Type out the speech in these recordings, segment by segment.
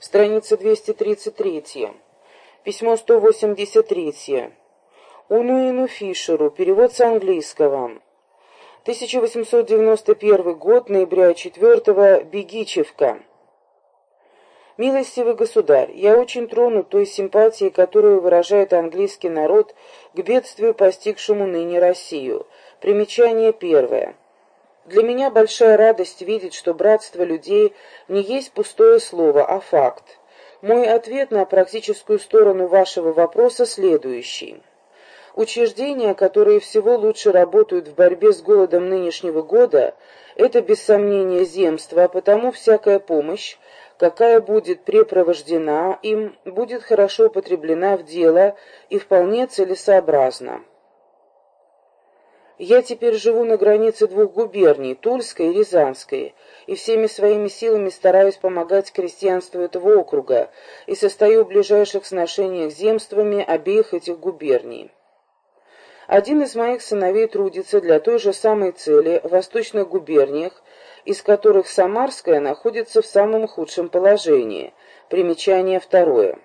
Страница 233. Письмо 183. Унуину Фишеру. Перевод с английского. 1891 год, ноября 4 Бегичевка. Милостивый государь, я очень тронут той симпатией, которую выражает английский народ к бедствию, постигшему ныне Россию. Примечание первое. Для меня большая радость видеть, что братство людей не есть пустое слово, а факт. Мой ответ на практическую сторону вашего вопроса следующий. Учреждения, которые всего лучше работают в борьбе с голодом нынешнего года, это без сомнения земство, а потому всякая помощь, какая будет препровождена им, будет хорошо употреблена в дело и вполне целесообразна. Я теперь живу на границе двух губерний, Тульской и Рязанской, и всеми своими силами стараюсь помогать крестьянству этого округа и состою в ближайших сношениях с земствами обеих этих губерний. Один из моих сыновей трудится для той же самой цели в восточных губерниях, из которых Самарская находится в самом худшем положении. Примечание второе.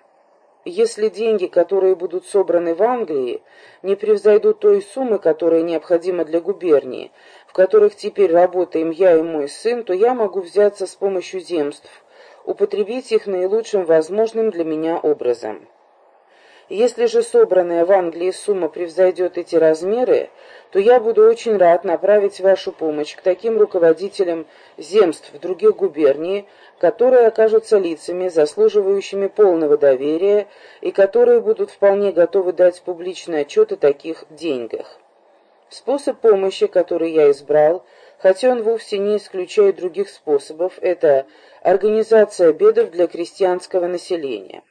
Если деньги, которые будут собраны в Англии, не превзойдут той суммы, которая необходима для губернии, в которых теперь работаем я и мой сын, то я могу взяться с помощью земств, употребить их наилучшим возможным для меня образом. Если же собранная в Англии сумма превзойдет эти размеры, то я буду очень рад направить вашу помощь к таким руководителям земств в других губернии, которые окажутся лицами, заслуживающими полного доверия и которые будут вполне готовы дать публичный отчет о таких деньгах. Способ помощи, который я избрал, хотя он вовсе не исключает других способов, это организация обедов для крестьянского населения.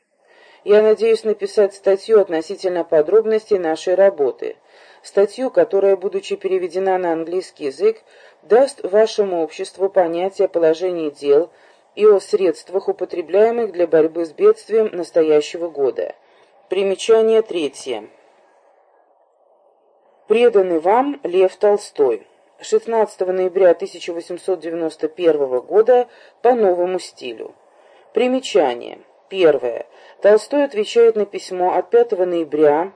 Я надеюсь написать статью относительно подробностей нашей работы. Статью, которая, будучи переведена на английский язык, даст вашему обществу понятие о положении дел и о средствах, употребляемых для борьбы с бедствием настоящего года. Примечание третье. Преданный вам Лев Толстой. 16 ноября 1891 года по новому стилю. Примечание. Первое. Толстой отвечает на письмо от 5 ноября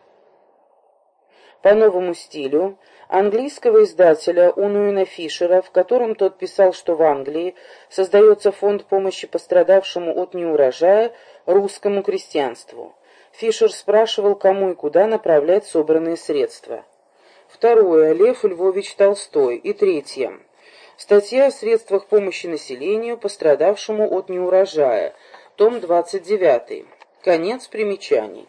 по новому стилю английского издателя Унуина Фишера, в котором тот писал, что в Англии создается фонд помощи пострадавшему от неурожая русскому крестьянству. Фишер спрашивал, кому и куда направлять собранные средства. Второе. Лев Львович Толстой. И третье. Статья о средствах помощи населению, пострадавшему от неурожая. Том 29. Конец примечаний.